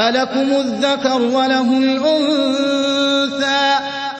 أَلَكُمُ الذَّكَرُ وَلَهُ الْأُنثَىٰ